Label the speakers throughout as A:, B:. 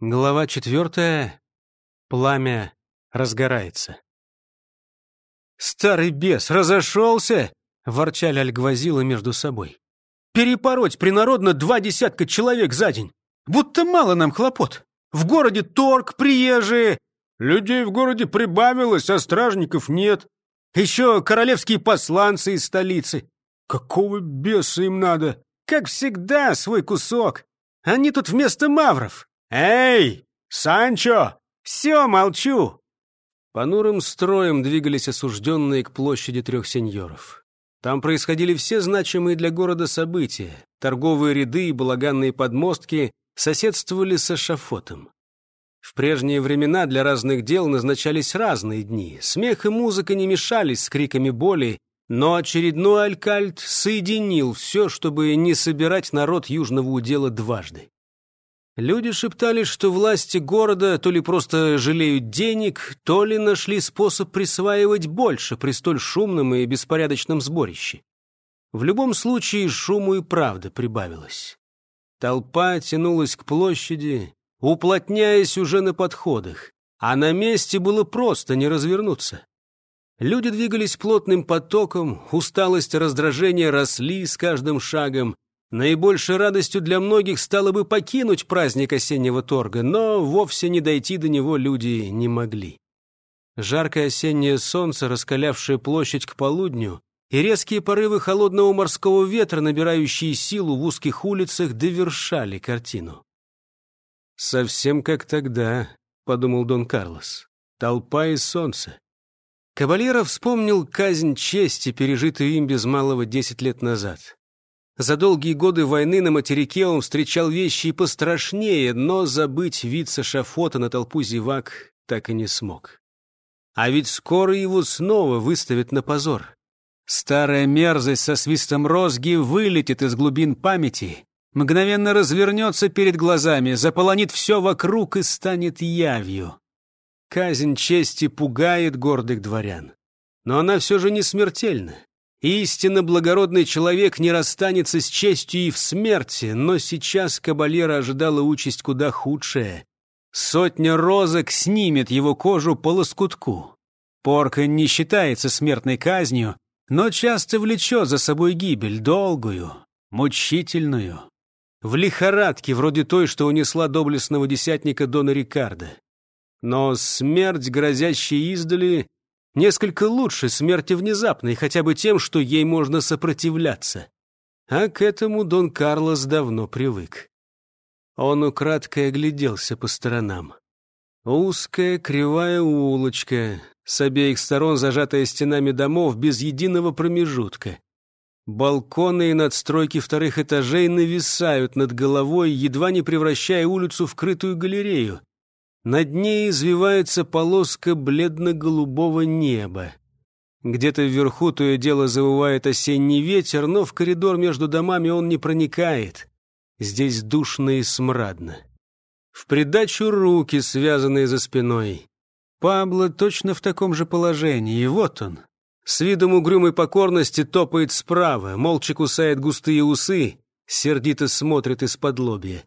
A: Глава четвертая. Пламя разгорается. «Старый бес разошелся!» — ворчали альгвазилы между собой. «Перепороть принародно два десятка человек за день! Будто мало нам хлопот! В городе торг, приезжие!» «Людей в городе прибавилось, а стражников нет!» «Еще королевские посланцы из столицы!» «Какого беса им надо?» «Как всегда, свой кусок! Они тут вместо мавров!» «Эй, Санчо! Все, молчу!» Понурым строем двигались осужденные к площади трех сеньоров. Там происходили все значимые для города события. Торговые ряды и балаганные подмостки соседствовали с эшафотом. В прежние времена для разных дел назначались разные дни. Смех и музыка не мешались с криками боли, но очередной алькальт соединил все, чтобы не собирать народ южного удела дважды. Люди шептали, что власти города то ли просто жалеют денег, то ли нашли способ присваивать больше при столь шумном и беспорядочном сборище. В любом случае шуму и правда прибавилось. Толпа тянулась к площади, уплотняясь уже на подходах, а на месте было просто не развернуться. Люди двигались плотным потоком, усталость и раздражение росли с каждым шагом, Наибольшей радостью для многих стало бы покинуть праздник осеннего торга, но вовсе не дойти до него люди не могли. Жаркое осеннее солнце, раскалявшее площадь к полудню, и резкие порывы холодного морского ветра, набирающие силу в узких улицах, довершали картину. «Совсем как тогда», — подумал Дон Карлос, — «толпа и солнце». Кабалера вспомнил казнь чести, пережитую им без малого десять лет назад. За долгие годы войны на материке он встречал вещи и пострашнее, но забыть вид с эшафота на толпу зевак так и не смог. А ведь скоро его снова выставят на позор. Старая мерзость со свистом розги вылетит из глубин памяти, мгновенно развернется перед глазами, заполонит все вокруг и станет явью. Казнь чести пугает гордых дворян. Но она все же не смертельна. Истинно благородный человек не расстанется с честью и в смерти, но сейчас кабальера ожидала участь куда худшая. Сотня розок снимет его кожу по лоскутку. Порка не считается смертной казнью, но часто влечет за собой гибель, долгую, мучительную. В лихорадке, вроде той, что унесла доблестного десятника Дона Рикардо. Но смерть, грозящая издали, Несколько лучше смерти внезапной, хотя бы тем, что ей можно сопротивляться. А к этому Дон Карлос давно привык. Он украдкой огляделся по сторонам. Узкая кривая улочка, с обеих сторон зажатая стенами домов без единого промежутка. Балконы и надстройки вторых этажей нависают над головой, едва не превращая улицу в крытую галерею. Над ней извивается полоска бледно-голубого неба. Где-то вверху то и дело завывает осенний ветер, но в коридор между домами он не проникает. Здесь душно и смрадно. В придачу руки, связанные за спиной. Пабло точно в таком же положении, и вот он. С видом угрюмой покорности топает справа, молча кусает густые усы, сердито смотрит из-под лобья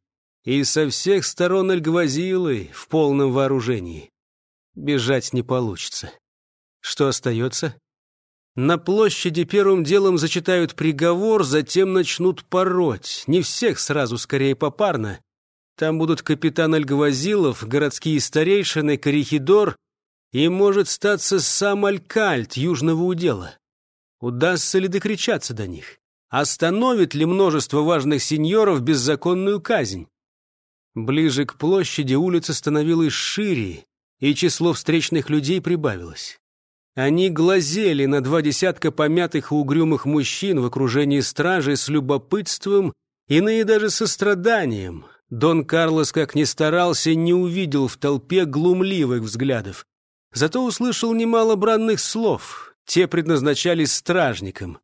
A: и со всех сторон Альгвазилы в полном вооружении. Бежать не получится. Что остается? На площади первым делом зачитают приговор, затем начнут пороть. Не всех сразу, скорее попарно. Там будут капитан Альгвазилов, городские старейшины, корихидор и, может, статься сам Алькальт южного удела. Удастся ли докричаться до них? Остановит ли множество важных сеньоров беззаконную казнь? Ближе к площади улица становилась шире, и число встречных людей прибавилось. Они глазели на два десятка помятых и угрюмых мужчин в окружении стражи с любопытством, иные даже состраданием. Дон Карлос, как ни старался, не увидел в толпе глумливых взглядов. Зато услышал немало бранных слов. Те предназначались стражникам.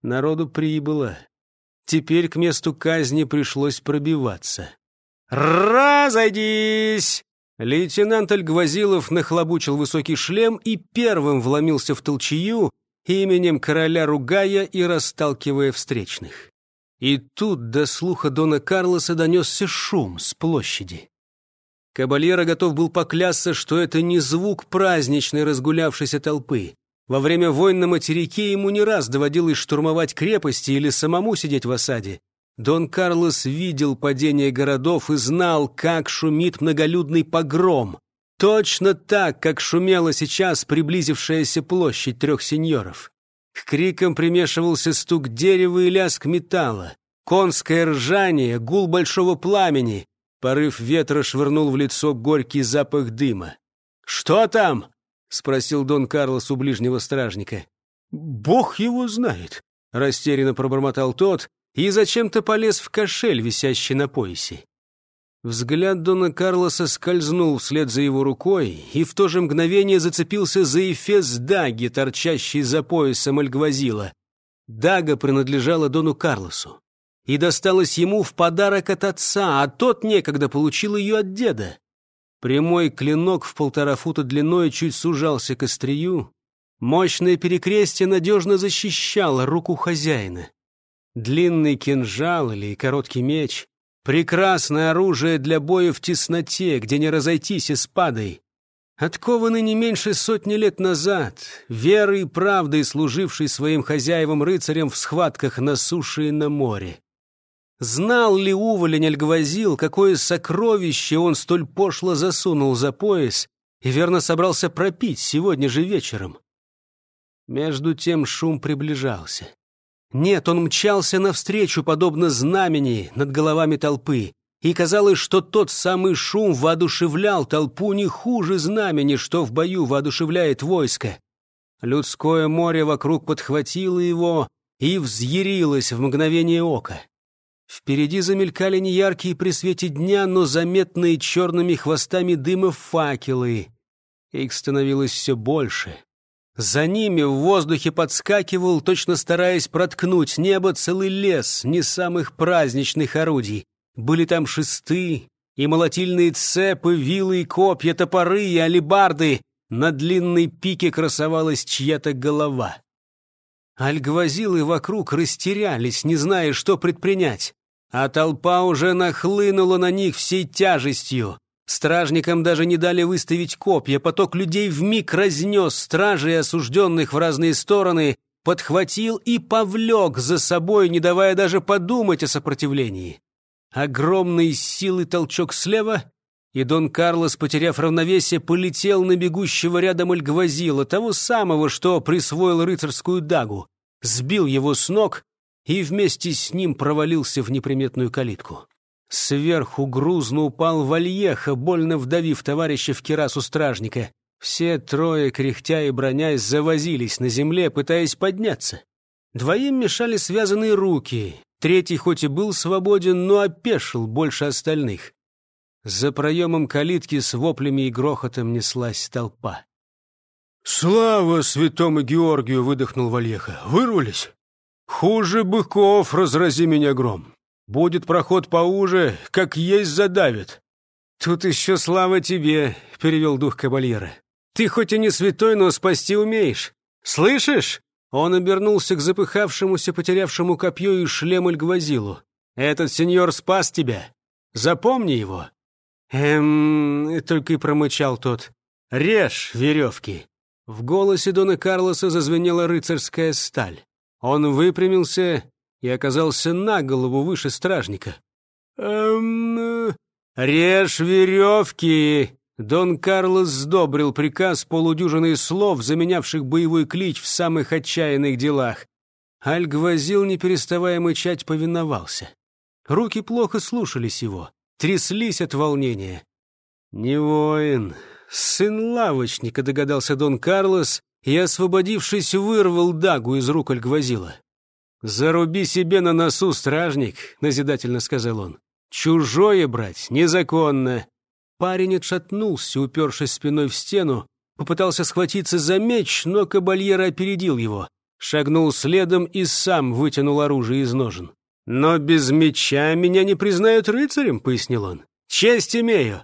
A: Народу прибыло. Теперь к месту казни пришлось пробиваться. «Разойдись!» Лейтенант Альгвазилов нахлобучил высокий шлем и первым вломился в толчью, именем короля ругая и расталкивая встречных. И тут до слуха Дона Карлоса донесся шум с площади. Кабальера готов был поклясться, что это не звук праздничной разгулявшейся толпы. Во время войн на материке ему не раз доводилось штурмовать крепости или самому сидеть в осаде. Дон Карлос видел падение городов и знал, как шумит многолюдный погром. Точно так, как шумела сейчас приблизившаяся площадь трех сеньоров. К крикам примешивался стук дерева и лязг металла, конское ржание, гул большого пламени. Порыв ветра швырнул в лицо горький запах дыма. «Что там?» — спросил Дон Карлос у ближнего стражника. «Бог его знает», — растерянно пробормотал тот и зачем-то полез в кошель, висящий на поясе. Взгляд Дона Карлоса скользнул вслед за его рукой и в то же мгновение зацепился за эфес даги, торчащий за поясом Альгвазила. Дага принадлежала Дону Карлосу и досталась ему в подарок от отца, а тот некогда получил ее от деда. Прямой клинок в полтора фута длиной чуть сужался к острию. Мощное перекрестие надежно защищало руку хозяина. Длинный кинжал или короткий меч — прекрасное оружие для боя в тесноте, где не разойтись и спадой. Откованы не меньше сотни лет назад, верой и правдой служивший своим хозяевам-рыцарям в схватках на суше и на море. Знал ли уволень Альгвазил, какое сокровище он столь пошло засунул за пояс и верно собрался пропить сегодня же вечером? Между тем шум приближался. Нет, он мчался навстречу, подобно знамени над головами толпы, и казалось, что тот самый шум воодушевлял толпу не хуже знамени, что в бою воодушевляет войско. Людское море вокруг подхватило его и взъярилось в мгновение ока. Впереди замелькали неяркие при свете дня, но заметные черными хвостами дыма факелы. Их становилось все больше. За ними в воздухе подскакивал, точно стараясь проткнуть небо, целый лес не самых праздничных орудий. Были там шесты и молотильные цепы, вилы и копья, топоры и алебарды. На длинной пике красовалась чья-то голова. Альгвазилы вокруг растерялись, не зная, что предпринять а толпа уже нахлынула на них всей тяжестью. Стражникам даже не дали выставить копья, поток людей вмиг разнес стражей, осужденных в разные стороны, подхватил и повлек за собой, не давая даже подумать о сопротивлении. Огромный силы толчок слева, и Дон Карлос, потеряв равновесие, полетел на бегущего рядом Эльгвазила, того самого, что присвоил рыцарскую дагу, сбил его с ног и вместе с ним провалился в неприметную калитку. Сверху грузно упал Вальеха, больно вдавив товарища в керасу стражника. Все трое, кряхтя и бронясь, завозились на земле, пытаясь подняться. Двоим мешали связанные руки. Третий хоть и был свободен, но опешил больше остальных. За проемом калитки с воплями и грохотом неслась толпа.
B: «Слава святому Георгию!» — выдохнул Вальеха. «Вырвались?» Хуже быков, разрази меня гром. Будет проход поуже, как есть задавит.
A: Тут еще слава тебе, перевел дух кабальера. Ты хоть и не святой, но спасти умеешь. Слышишь? Он обернулся к запыхавшемуся, потерявшему копье и шлем Эльгвазилу. «Этот сеньор спас тебя. Запомни его». «Эм...» — только и промычал тот. «Режь веревки». В голосе Дона Карлоса зазвенела рыцарская сталь. Он выпрямился и оказался на голову выше стражника. «Эм... Режь веревки!» Дон Карлос сдобрил приказ полудюжины слов, заменявших боевой клич в самых отчаянных делах. Альгвазил, не переставая мычать, повиновался. Руки плохо слушались его, тряслись от волнения. «Не воин, сын лавочника», — догадался Дон Карлос, и, освободившись, вырвал дагу из рук Альгвазила. «Заруби себе на носу, стражник», — назидательно сказал он. «Чужое брать незаконно». Парень отшатнулся, упершись спиной в стену, попытался схватиться за меч, но кабальера опередил его, шагнул следом и сам вытянул оружие из ножен. «Но без меча меня не признают рыцарем», — пояснил он. «Честь имею».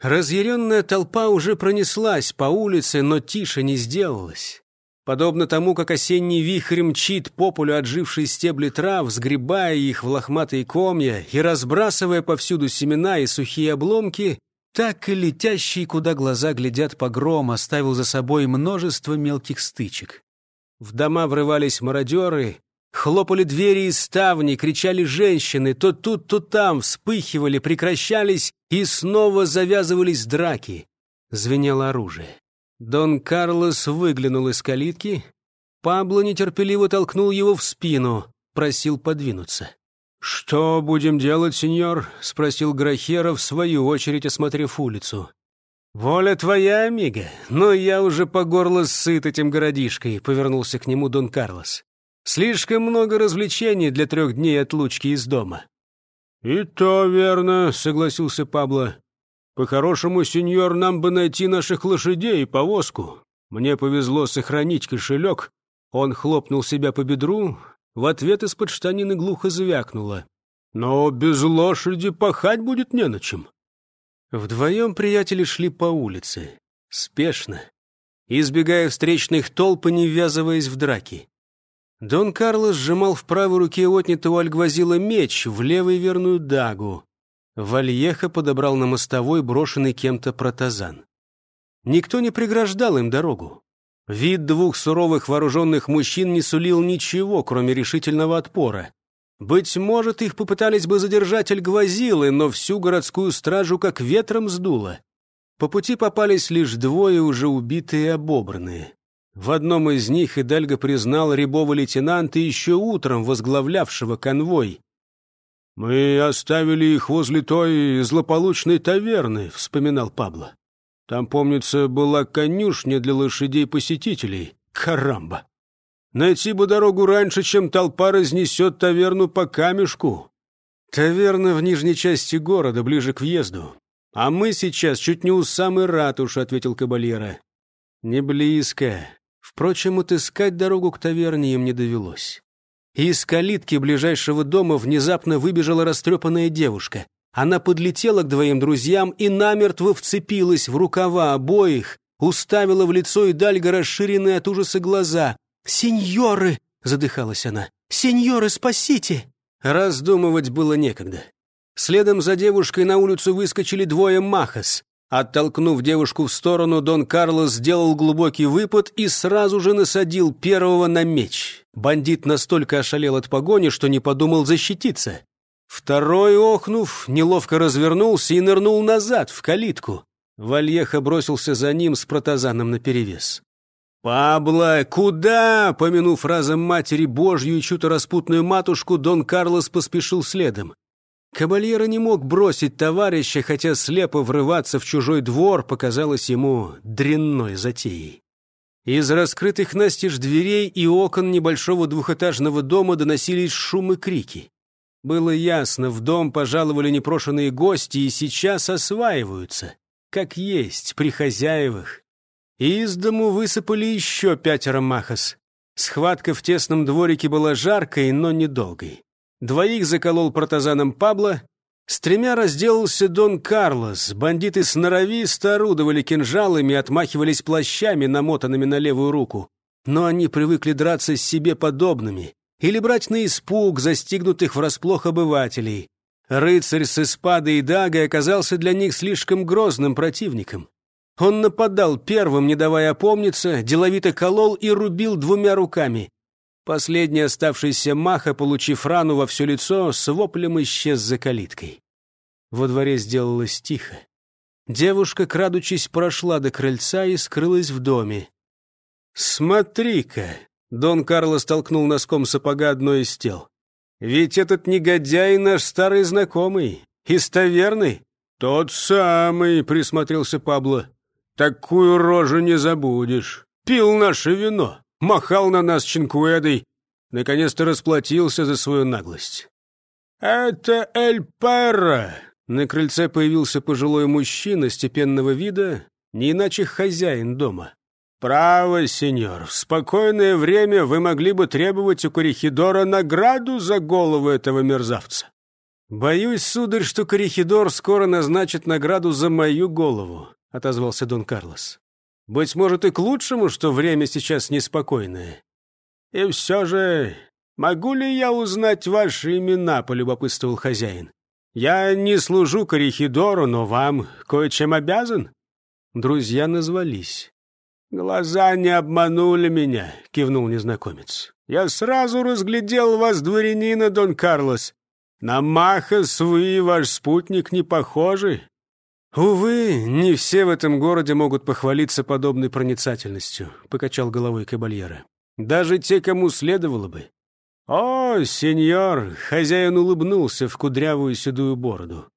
A: Разъяренная толпа уже пронеслась по улице, но тише не сделалась. Подобно тому, как осенний вихрь мчит по полю отжившие стебли трав, сгребая их в лохматые комья и разбрасывая повсюду семена и сухие обломки, Так и летящий, куда глаза глядят погром, оставил за собой множество мелких стычек. В дома врывались мародеры, хлопали двери и ставни, кричали женщины, то тут, то там вспыхивали, прекращались и снова завязывались драки. Звенело оружие. Дон Карлос выглянул из калитки. Пабло нетерпеливо толкнул его в спину, просил подвинуться. «Что будем делать, сеньор?» — спросил Грахера, в свою очередь осмотрев улицу. «Воля твоя, амиго, но я уже по горло сыт этим городишкой», — повернулся к нему Дон Карлос. «Слишком много развлечений для трех дней отлучки из дома».
B: «И то верно», — согласился Пабло. «По-хорошему, сеньор, нам бы найти наших лошадей и повозку. Мне повезло сохранить кошелек». Он хлопнул себя по бедру, в ответ из-под штанины глухо звякнуло. «Но без лошади пахать будет не на чем».
A: Вдвоем приятели шли по улице, спешно, избегая встречных толп и не ввязываясь в драки. Дон Карлос сжимал в правой руке отнятого альгвазила меч, в левой верную дагу. Вальеха подобрал на мостовой брошенный кем-то протазан. Никто не преграждал им дорогу. Вид двух суровых вооруженных мужчин не сулил ничего, кроме решительного отпора. Быть может, их попытались бы задержать альгвазилы, но всю городскую стражу как ветром сдуло. По пути попались лишь двое, уже убитые и обобранные. В одном из них Идальго признал рябого лейтенанта еще утром возглавлявшего конвой.
B: «Мы оставили их возле той злополучной таверны», — вспоминал Пабло. Там, помнится, была конюшня для лошадей-посетителей. Карамба! Найти бы дорогу раньше, чем толпа разнесет таверну по камешку.
A: Таверна в нижней части города, ближе к въезду. А мы сейчас чуть не у самой ратуши, — ответил Кабальера. Не близко. Впрочем, отыскать дорогу к таверне им не довелось. Из калитки ближайшего дома внезапно выбежала растрепанная девушка. Она подлетела к двоим друзьям и намертво вцепилась в рукава обоих, уставила в лицо и дальго расширенные от ужаса глаза. «Сеньоры!» — задыхалась она. «Сеньоры, спасите!» Раздумывать было некогда. Следом за девушкой на улицу выскочили двое махас. Оттолкнув девушку в сторону, Дон Карлос сделал глубокий выпад и сразу же насадил первого на меч. Бандит настолько ошалел от погони, что не подумал защититься. Второй, охнув, неловко развернулся и нырнул назад, в калитку. Вальеха бросился за ним с протазаном наперевес. «Пабло, куда?» Помянув разом матери Божью и чью-то распутную матушку, Дон Карлос поспешил следом. Кабальера не мог бросить товарища, хотя слепо врываться в чужой двор показалось ему дрянной затеей. Из раскрытых настежь дверей и окон небольшого двухэтажного дома доносились шум и крики. Было ясно, в дом пожаловали непрошенные гости и сейчас осваиваются, как есть, при хозяевах. из дому высыпали еще пятеро махас. Схватка в тесном дворике была жаркой, но недолгой. Двоих заколол протазаном Пабло, с тремя разделался Дон Карлос. Бандиты сноровисто орудовали кинжалами и отмахивались плащами, намотанными на левую руку. Но они привыкли драться с себе подобными или брать на испуг застигнутых врасплох обывателей. Рыцарь с эспадой и дагой оказался для них слишком грозным противником. Он нападал первым, не давая опомниться, деловито колол и рубил двумя руками. Последний оставшийся маха, получив рану во все лицо, с воплем исчез за калиткой. Во дворе сделалось тихо. Девушка, крадучись, прошла до крыльца и скрылась в доме. «Смотри-ка!» Дон Карлос толкнул носком сапога одно из тел. «Ведь этот негодяй наш старый знакомый, из таверны».
B: «Тот самый», — присмотрелся Пабло. «Такую рожу не забудешь. Пил наше вино, махал на нас чинкуэдой, наконец-то расплатился за свою наглость». «Это Эль Перро!» На крыльце появился пожилой мужчина степенного вида, не иначе хозяин дома. «Право, сеньор, в спокойное время вы могли бы требовать у Корихидора награду за голову этого мерзавца». «Боюсь, сударь, что Корихидор скоро назначит награду за мою голову», — отозвался Дон Карлос. «Быть может, и к лучшему, что время сейчас неспокойное». «И все же, могу ли я узнать ваши имена?» — полюбопытствовал хозяин. Я не служу Корихидору, но вам кое-чем обязан».
A: Друзья назвались.
B: «Глаза не обманули меня», — кивнул незнакомец. «Я сразу разглядел вас, дворянина Дон Карлос. На Махас вы и ваш спутник не похожи».
A: «Увы, не все в этом городе могут похвалиться подобной проницательностью», — покачал головой Кабальера. «Даже те, кому следовало бы».
B: «О, сеньор!» — хозяин улыбнулся в кудрявую седую бороду.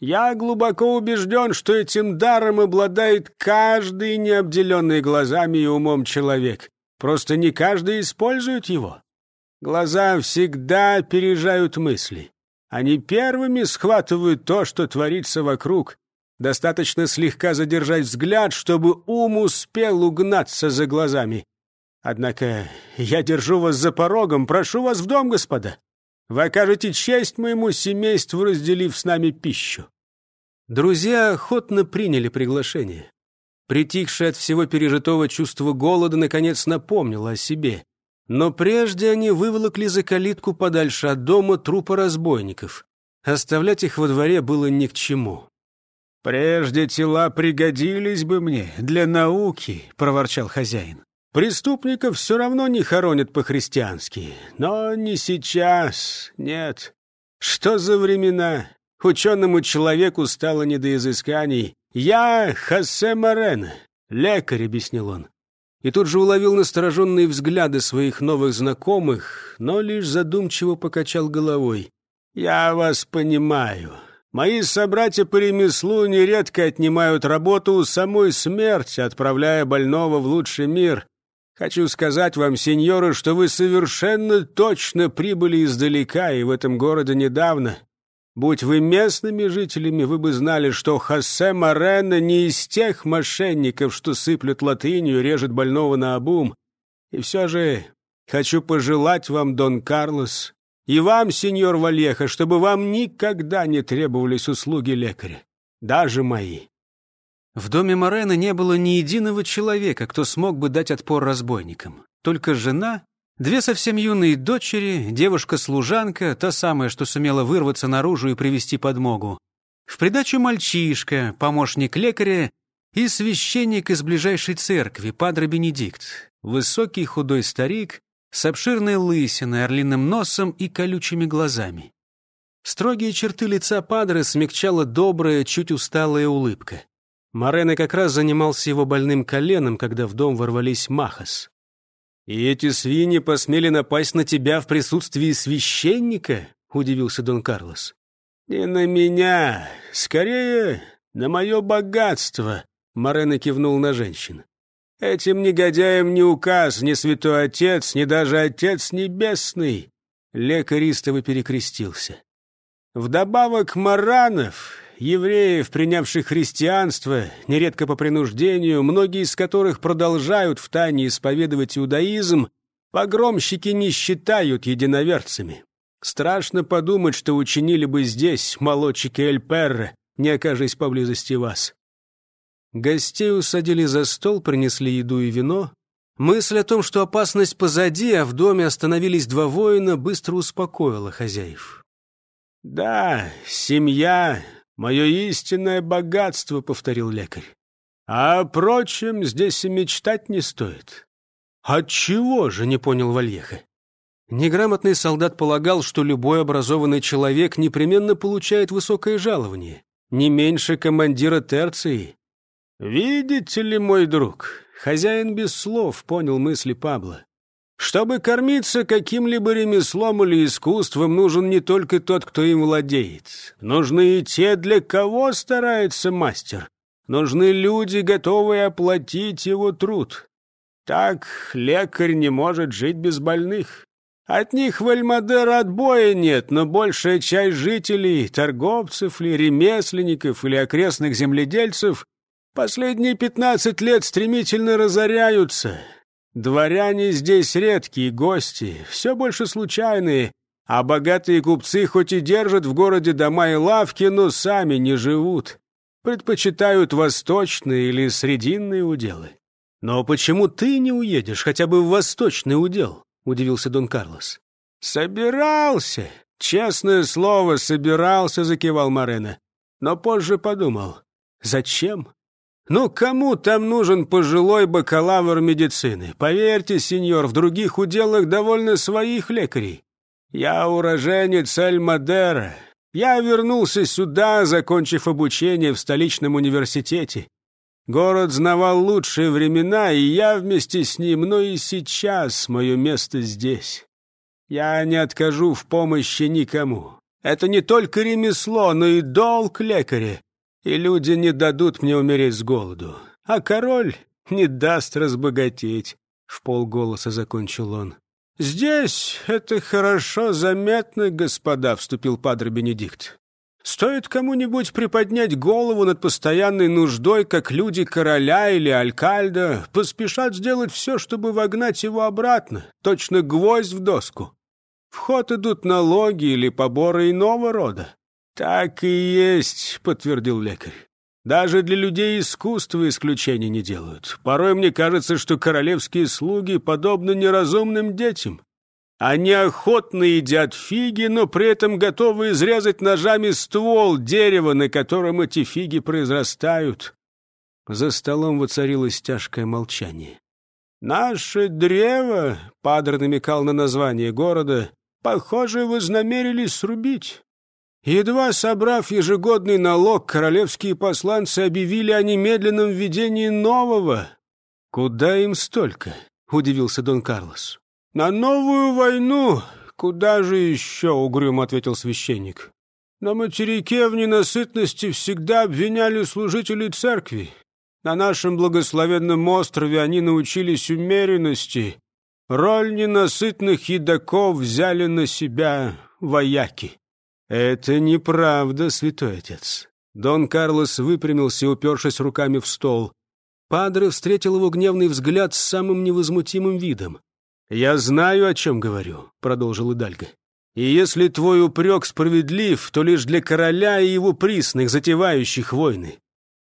B: Я глубоко убежден, что этим даром обладает каждый необделенный глазами и умом человек. Просто не каждый использует его. Глаза всегда опережают мысли. Они первыми схватывают то, что творится вокруг. Достаточно слегка задержать взгляд, чтобы ум успел угнаться за глазами. Однако я держу вас за порогом, прошу вас в дом, господа. Вы окажете честь моему семейству, разделив с нами пищу».
A: Друзья охотно приняли приглашение. Притихшее от всего пережитого чувство голода наконец напомнило о себе. Но прежде они выволокли за калитку подальше от дома трупа разбойников. Оставлять их во дворе было ни к чему.
B: «Прежде тела пригодились бы мне для науки», — проворчал хозяин. Преступников все равно не хоронят по-христиански. Но не сейчас, нет. Что за времена? Ученому человеку стало не до изысканий. «Я Хосе Морен, лекарь», — объяснил он. И тут же уловил настороженные взгляды своих новых знакомых, но лишь задумчиво покачал головой. «Я вас понимаю. Мои собратья по ремеслу нередко отнимают работу у самой смерти, отправляя больного в лучший мир. Хочу сказать вам, сеньоры, что вы совершенно точно прибыли издалека и в этом городе недавно. Будь вы местными жителями, вы бы знали, что Хосе Морено не из тех мошенников, что сыплют латынью, режет больного на обум. И все же хочу пожелать вам, Дон Карлос, и вам, сеньор Вальеха, чтобы вам никогда не требовались услуги лекаря, даже мои.
A: В доме Морена не было ни единого человека, кто смог бы дать отпор разбойникам. Только жена, две совсем юные дочери, девушка-служанка, та самая, что сумела вырваться наружу и привести подмогу. В придачу мальчишка, помощник лекаря и священник из ближайшей церкви, падре Бенедикт, высокий худой старик с обширной лысиной, орлиным носом и колючими глазами. Строгие черты лица падре смягчала добрая, чуть усталая улыбка. Морено как раз занимался его больным коленом, когда в дом ворвались Махас. «И эти свиньи посмели напасть на тебя в присутствии священника?» — удивился Дон Карлос.
B: «Не на меня, скорее на мое богатство», — Морено кивнул на женщин. «Этим негодяям ни указ, ни святой отец, ни даже отец небесный». Лекарь истово перекрестился. «Вдобавок Маранов евреев, принявших христианство, нередко по принуждению, многие из которых продолжают втайне исповедовать иудаизм, погромщики не считают единоверцами. Страшно подумать, что учинили бы здесь, молодчики Эль-Перре, не окажись поблизости вас.
A: Гостей усадили за стол, принесли еду и вино. Мысль о том, что опасность позади, а в доме остановились два воина, быстро успокоила хозяев.
B: «Да, семья мое истинное богатство», — повторил лекарь. «А, впрочем, здесь и мечтать не стоит».
A: «Отчего же?» — не понял Вальеха. Неграмотный солдат полагал, что любой образованный человек непременно получает высокое жалование, не меньше командира терции.
B: «Видите ли, мой друг?» — хозяин без слов понял мысли Пабло. Чтобы кормиться каким-либо ремеслом или искусством, нужен не только тот, кто им владеет. Нужны и те, для кого старается мастер. Нужны люди, готовые оплатить его труд. Так лекарь не может жить без больных. От них в Эльмадер отбоя нет, но большая часть жителей, торговцев ли, ремесленников или окрестных земледельцев, последние пятнадцать лет стремительно разоряются, Дворяне здесь редкие гости, все больше случайные, а богатые купцы хоть и держат в городе дома и лавки, но сами не живут. Предпочитают восточные или срединные уделы.
A: «Но почему ты не уедешь хотя бы в восточный удел?» — удивился Дон Карлос.
B: «Собирался!» «Честное слово, собирался», — закивал Морено. Но позже подумал, зачем? Ну, кому там нужен пожилой бакалавр медицины? Поверьте, сеньор, в других уделах довольно своих лекарей. Я уроженец Эль-Мадера. Я вернулся сюда, закончив обучение в столичном университете. Город знавал лучшие времена, и я вместе с ним, но и сейчас мое место здесь. Я не откажу в помощи никому. Это не только ремесло, но и долг лекаря и люди не дадут мне умереть с голоду, а король не даст разбогатеть», — в полголоса закончил он. «Здесь это хорошо заметно, господа», — вступил падре Бенедикт. «Стоит кому-нибудь приподнять голову над постоянной нуждой, как люди короля или алькальда, поспешат сделать все, чтобы вогнать его обратно, точно гвоздь в доску. В ход идут налоги или поборы иного рода. «Так и есть», — подтвердил лекарь. «Даже для людей искусства исключений не делают. Порой мне кажется, что королевские слуги подобны неразумным детям. Они охотно едят фиги, но при этом готовы изрезать ножами ствол дерева, на котором эти фиги произрастают». За столом воцарилось тяжкое молчание. «Наше древо», — Падр намекал на название города, — «похоже, вознамерились срубить. Едва собрав ежегодный налог, королевские посланцы объявили о немедленном введении нового. «Куда им столько?» — удивился Дон Карлос. «На новую войну? Куда же еще?» — угрюмо ответил священник. «На материке в ненасытности всегда обвиняли служителей церкви. На нашем благословенном острове они научились умеренности. Роль ненасытных едоков взяли на себя вояки». «Это неправда, святой отец». Дон Карлос выпрямился, упершись руками в стол. Падре встретил его гневный взгляд с самым невозмутимым видом. «Я знаю, о чем говорю», — продолжил Идальго. «И если твой упрек справедлив, то лишь для короля и его присных, затевающих войны.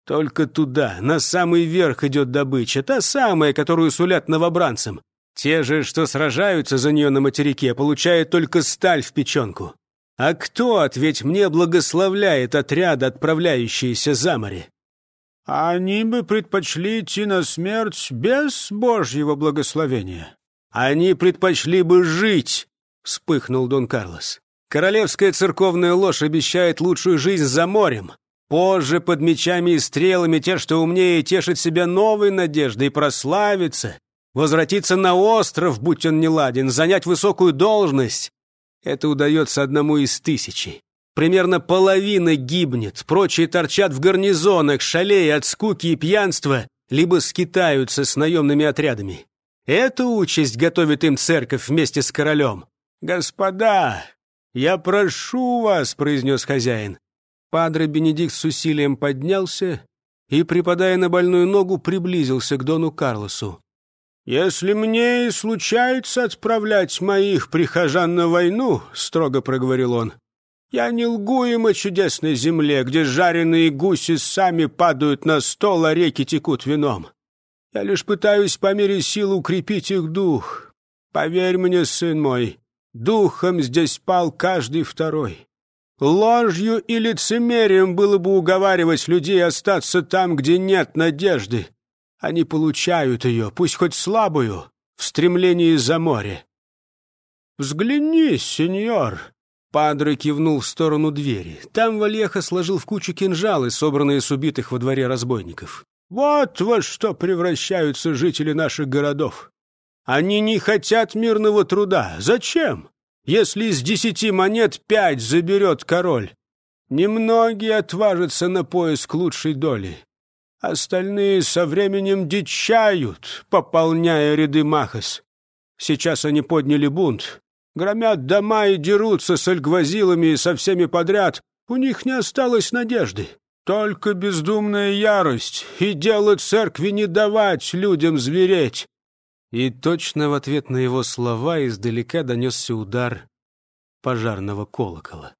B: Только туда, на самый верх идет добыча, та самая, которую сулят новобранцам. Те же, что сражаются за нее на материке, получают только сталь в печенку. А кто, ответь мне, благословляет отряды, отправляющиеся за море? Они бы предпочли идти на смерть без Божьего благословения. Они предпочли бы жить, вспыхнул Дон Карлос. Королевская церковная ложь обещает лучшую жизнь за морем. Позже под мечами и стрелами те, что умнее, тешат себя новой надеждой прославиться, возвратиться на остров, будь он неладен, занять высокую должность. Это удается одному из тысячи. Примерно половина гибнет, прочие торчат в гарнизонах, шалея от скуки и пьянства, либо скитаются с наемными отрядами. Эта участь готовит им церковь вместе с королем. «Господа, я прошу вас», — произнес хозяин. Падре Бенедикт с усилием поднялся и, припадая на больную ногу, приблизился к Дону Карлосу. «Если мне и случается отправлять моих прихожан на войну, — строго проговорил он, — я не лгу им о чудесной земле, где жареные гуси сами падают на стол, а реки текут вином. Я лишь пытаюсь по мере сил укрепить их дух. Поверь мне, сын мой, духом здесь пал каждый второй. Ложью и лицемерием было бы уговаривать людей остаться там, где нет надежды. Они получают ее, пусть хоть слабую, в стремлении за море. «Взгляни, сеньор!» Падре кивнул в сторону двери. Там Вальеха сложил в кучу кинжалы, собранные с убитых во дворе разбойников. «Вот во что превращаются жители наших городов! Они не хотят мирного труда. Зачем? Если из десяти монет пять заберет король. Немногие отважатся на поиск лучшей доли. Остальные со временем дичают, пополняя ряды Махас. Сейчас они подняли бунт, громят дома и дерутся с альгвазилами и со всеми подряд. У них не осталось надежды, только бездумная ярость и дело церкви не давать людям звереть. И точно в ответ на его слова издалека донесся удар пожарного колокола.